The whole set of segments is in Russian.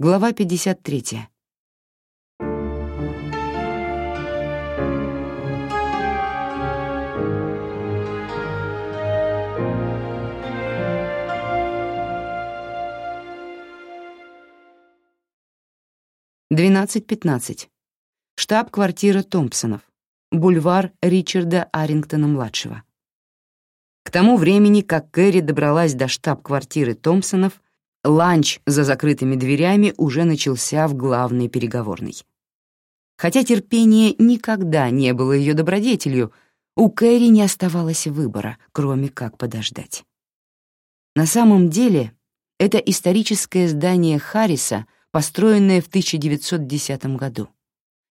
Глава 53. Двенадцать пятнадцать. Штаб-квартира Томпсонов. Бульвар Ричарда Арингтона-младшего. К тому времени, как Кэрри добралась до штаб-квартиры Томпсонов, ланч за закрытыми дверями уже начался в главной переговорной. Хотя терпение никогда не было ее добродетелью, у Кэрри не оставалось выбора, кроме как подождать. На самом деле, это историческое здание Харриса, построенное в 1910 году.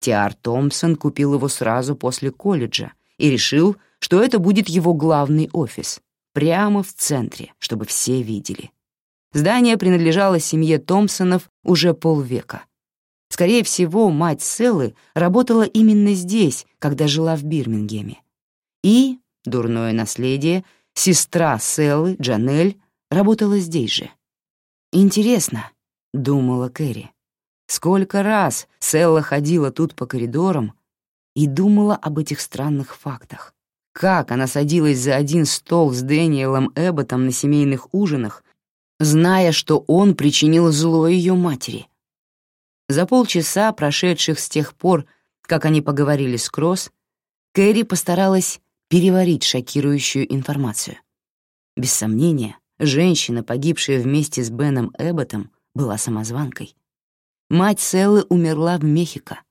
Тиар Томпсон купил его сразу после колледжа и решил, что это будет его главный офис, прямо в центре, чтобы все видели. Здание принадлежало семье Томпсонов уже полвека. Скорее всего, мать Селлы работала именно здесь, когда жила в Бирмингеме. И, дурное наследие, сестра Селлы, Джанель, работала здесь же. «Интересно», — думала Кэрри, сколько раз Селла ходила тут по коридорам и думала об этих странных фактах. Как она садилась за один стол с Дэниелом Эбботом на семейных ужинах, зная, что он причинил зло ее матери. За полчаса, прошедших с тех пор, как они поговорили с Кросс, Кэрри постаралась переварить шокирующую информацию. Без сомнения, женщина, погибшая вместе с Беном Эбботом, была самозванкой. Мать Селлы умерла в Мехико.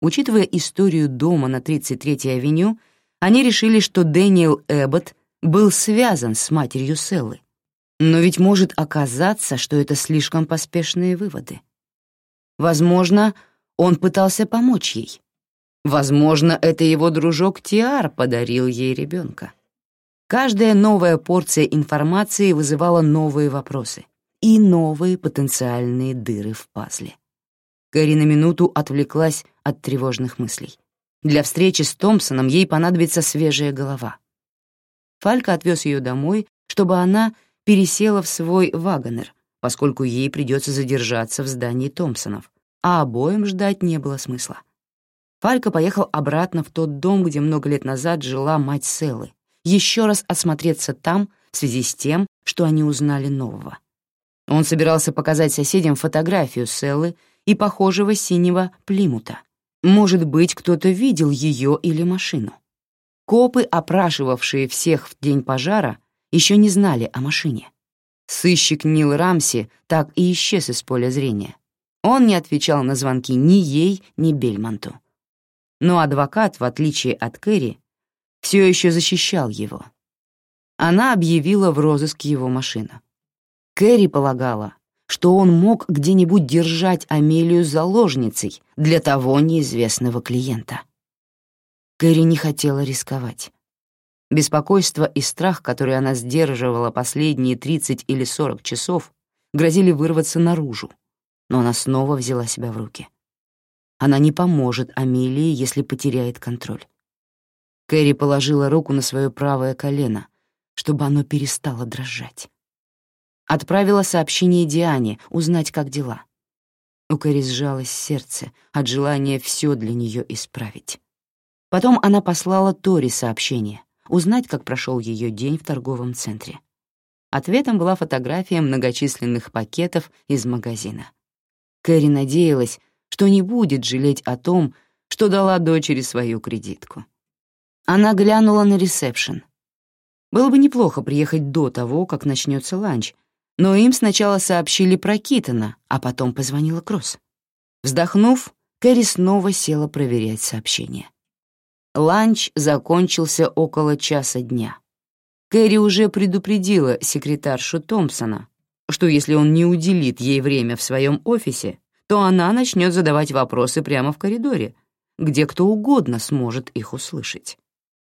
Учитывая историю дома на 33-й авеню, они решили, что Дэниел Эббот был связан с матерью Селлы. Но ведь может оказаться, что это слишком поспешные выводы. Возможно, он пытался помочь ей. Возможно, это его дружок Тиар подарил ей ребенка. Каждая новая порция информации вызывала новые вопросы и новые потенциальные дыры в пазле. Кэрри на минуту отвлеклась от тревожных мыслей. Для встречи с Томпсоном ей понадобится свежая голова. Фалька отвез ее домой, чтобы она пересела в свой вагонер, поскольку ей придется задержаться в здании Томпсонов, а обоим ждать не было смысла. Фалька поехал обратно в тот дом, где много лет назад жила мать Селлы, еще раз осмотреться там в связи с тем, что они узнали нового. Он собирался показать соседям фотографию Селлы и похожего синего плимута, может быть, кто-то видел ее или машину. Копы, опрашивавшие всех в день пожара, еще не знали о машине. Сыщик Нил Рамси так и исчез из поля зрения. Он не отвечал на звонки ни ей, ни Бельмонту. Но адвокат, в отличие от Кэрри, все еще защищал его. Она объявила в розыск его машину. Кэрри полагала, что он мог где-нибудь держать Амелию заложницей для того неизвестного клиента. Кэрри не хотела рисковать. Беспокойство и страх, которые она сдерживала последние 30 или 40 часов, грозили вырваться наружу, но она снова взяла себя в руки. Она не поможет Амелии, если потеряет контроль. Кэрри положила руку на свое правое колено, чтобы оно перестало дрожать. Отправила сообщение Диане, узнать, как дела. У Кэрри сжалось сердце от желания все для нее исправить. Потом она послала Тори сообщение, узнать, как прошел ее день в торговом центре. Ответом была фотография многочисленных пакетов из магазина. Кэрри надеялась, что не будет жалеть о том, что дала дочери свою кредитку. Она глянула на ресепшн. Было бы неплохо приехать до того, как начнется ланч, но им сначала сообщили про Китона, а потом позвонила Кросс. Вздохнув, Кэрри снова села проверять сообщение. Ланч закончился около часа дня. Кэрри уже предупредила секретаршу Томпсона, что если он не уделит ей время в своем офисе, то она начнет задавать вопросы прямо в коридоре, где кто угодно сможет их услышать.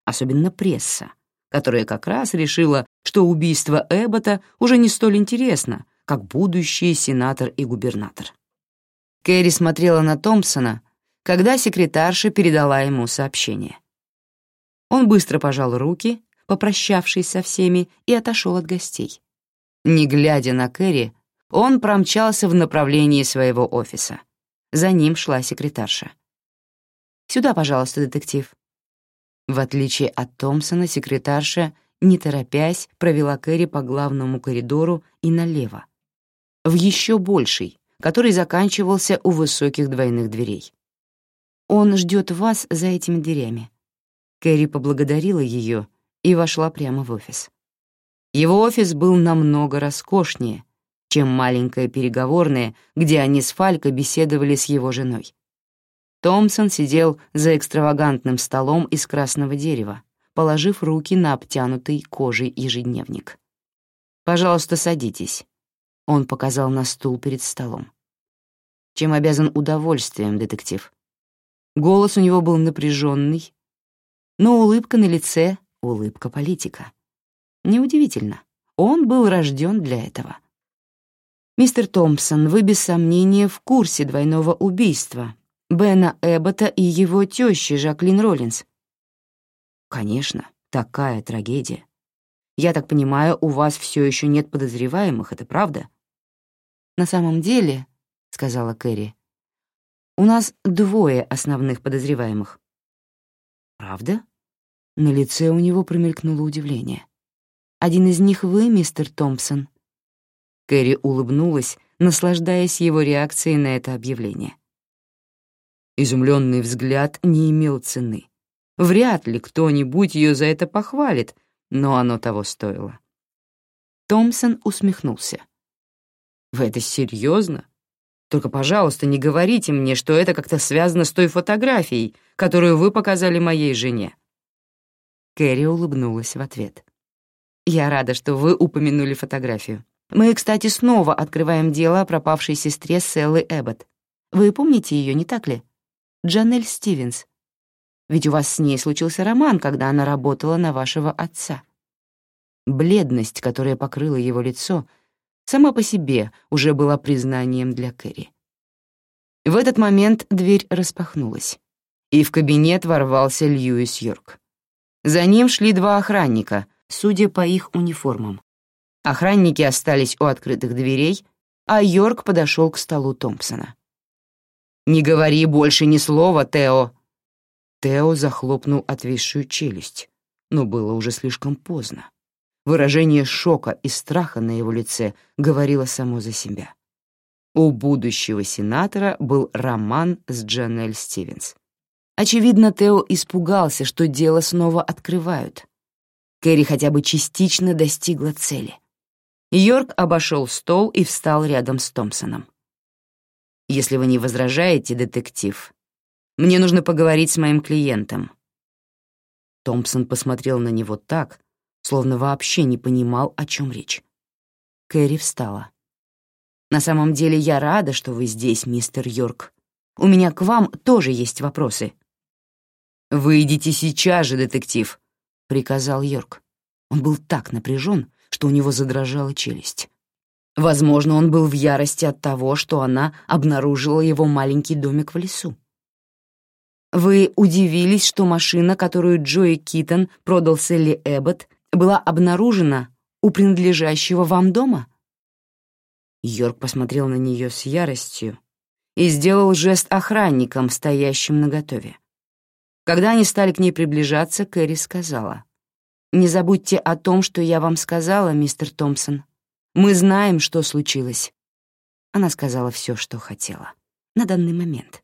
Особенно пресса, которая как раз решила, что убийство Эббота уже не столь интересно, как будущий сенатор и губернатор. Кэрри смотрела на Томпсона, когда секретарша передала ему сообщение. Он быстро пожал руки, попрощавшись со всеми, и отошел от гостей. Не глядя на Кэрри, он промчался в направлении своего офиса. За ним шла секретарша. «Сюда, пожалуйста, детектив». В отличие от Томпсона, секретарша, не торопясь, провела Кэрри по главному коридору и налево, в еще больший, который заканчивался у высоких двойных дверей. «Он ждет вас за этими дверями». Кэрри поблагодарила ее и вошла прямо в офис. Его офис был намного роскошнее, чем маленькая переговорная, где они с Фалько беседовали с его женой. Томпсон сидел за экстравагантным столом из красного дерева, положив руки на обтянутый кожей ежедневник. «Пожалуйста, садитесь», — он показал на стул перед столом. «Чем обязан удовольствием, детектив?» Голос у него был напряженный, но улыбка на лице — улыбка политика. Неудивительно, он был рожден для этого. «Мистер Томпсон, вы без сомнения в курсе двойного убийства Бена Эббота и его тещи Жаклин Роллинс». «Конечно, такая трагедия. Я так понимаю, у вас все еще нет подозреваемых, это правда?» «На самом деле», — сказала Кэрри, — «у нас двое основных подозреваемых». «Правда?» На лице у него промелькнуло удивление. Один из них вы, мистер Томпсон». Кэрри улыбнулась, наслаждаясь его реакцией на это объявление. Изумленный взгляд не имел цены. Вряд ли кто-нибудь ее за это похвалит, но оно того стоило. Томпсон усмехнулся. «Вы это серьезно? Только, пожалуйста, не говорите мне, что это как-то связано с той фотографией, которую вы показали моей жене». Кэрри улыбнулась в ответ. Я рада, что вы упомянули фотографию. Мы, кстати, снова открываем дело о пропавшей сестре Селлы Эббот. Вы помните ее, не так ли? Джанель Стивенс. Ведь у вас с ней случился роман, когда она работала на вашего отца. Бледность, которая покрыла его лицо, сама по себе уже была признанием для Кэрри. В этот момент дверь распахнулась, и в кабинет ворвался Льюис Йорк. За ним шли два охранника — судя по их униформам. Охранники остались у открытых дверей, а Йорк подошел к столу Томпсона. «Не говори больше ни слова, Тео!» Тео захлопнул отвисшую челюсть, но было уже слишком поздно. Выражение шока и страха на его лице говорило само за себя. У будущего сенатора был роман с Джанель Стивенс. Очевидно, Тео испугался, что дело снова открывают, Кэрри хотя бы частично достигла цели. Йорк обошел стол и встал рядом с Томпсоном. «Если вы не возражаете, детектив, мне нужно поговорить с моим клиентом». Томпсон посмотрел на него так, словно вообще не понимал, о чем речь. Кэрри встала. «На самом деле я рада, что вы здесь, мистер Йорк. У меня к вам тоже есть вопросы». «Выйдите сейчас же, детектив», приказал Йорк. Он был так напряжен, что у него задрожала челюсть. Возможно, он был в ярости от того, что она обнаружила его маленький домик в лесу. «Вы удивились, что машина, которую Джои Китон продал Селли Эббот, была обнаружена у принадлежащего вам дома?» Йорк посмотрел на нее с яростью и сделал жест охранникам, стоящим наготове. Когда они стали к ней приближаться, Кэрри сказала. «Не забудьте о том, что я вам сказала, мистер Томпсон. Мы знаем, что случилось». Она сказала все, что хотела. На данный момент.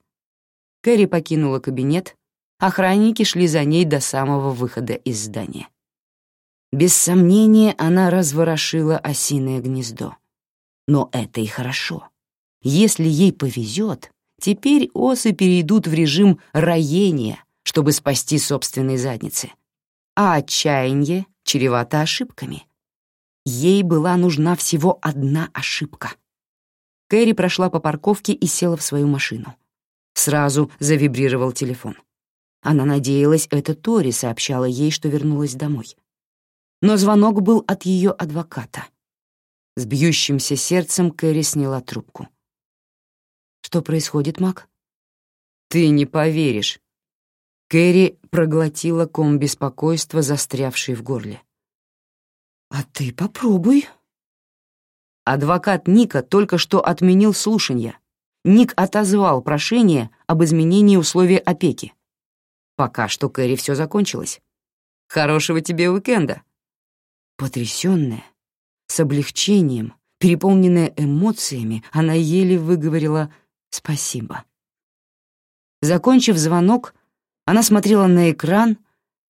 Кэрри покинула кабинет, охранники шли за ней до самого выхода из здания. Без сомнения, она разворошила осиное гнездо. Но это и хорошо. Если ей повезет, теперь осы перейдут в режим роения, чтобы спасти собственные задницы. А отчаяние чревато ошибками. Ей была нужна всего одна ошибка. Кэрри прошла по парковке и села в свою машину. Сразу завибрировал телефон. Она надеялась, это Тори сообщала ей, что вернулась домой. Но звонок был от ее адвоката. С бьющимся сердцем Кэрри сняла трубку. «Что происходит, Мак?» «Ты не поверишь», Кэрри проглотила ком беспокойства, застрявший в горле. «А ты попробуй», Адвокат Ника только что отменил слушание. Ник отозвал прошение об изменении условий опеки. Пока что Кэрри все закончилось. Хорошего тебе уикенда. Потрясённая, с облегчением, переполненная эмоциями, она еле выговорила «спасибо». Закончив звонок, она смотрела на экран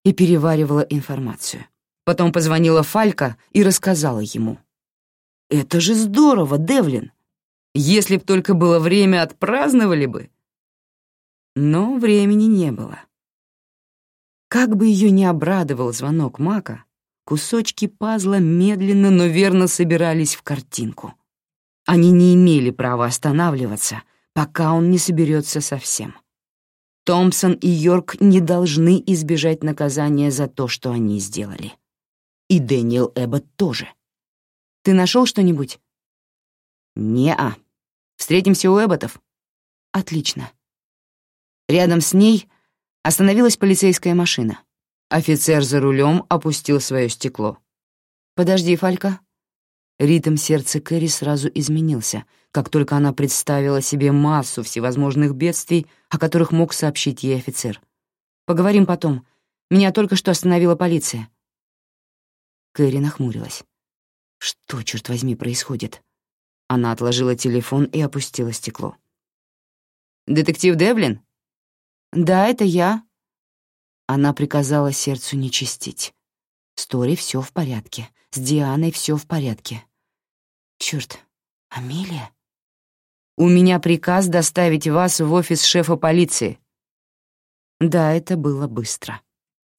и переваривала информацию. Потом позвонила Фалька и рассказала ему. «Это же здорово, Девлин! Если б только было время, отпраздновали бы!» Но времени не было. Как бы ее ни обрадовал звонок Мака, кусочки пазла медленно, но верно собирались в картинку. Они не имели права останавливаться, пока он не соберется совсем. Томпсон и Йорк не должны избежать наказания за то, что они сделали. И Дэниел Эббот тоже. Ты нашел что-нибудь? Не-а. Встретимся у Эбботов? Отлично. Рядом с ней остановилась полицейская машина. Офицер за рулем опустил свое стекло. «Подожди, Фалька». Ритм сердца Кэрри сразу изменился, как только она представила себе массу всевозможных бедствий, о которых мог сообщить ей офицер. «Поговорим потом. Меня только что остановила полиция». Кэрри нахмурилась. Что, черт возьми, происходит? Она отложила телефон и опустила стекло. «Детектив Девлин?» «Да, это я». Она приказала сердцу не чистить. С Тори все в порядке, с Дианой все в порядке. Черт, Амелия? «У меня приказ доставить вас в офис шефа полиции». Да, это было быстро.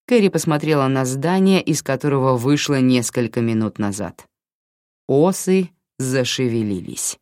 Кэрри посмотрела на здание, из которого вышла несколько минут назад. Осы зашевелились.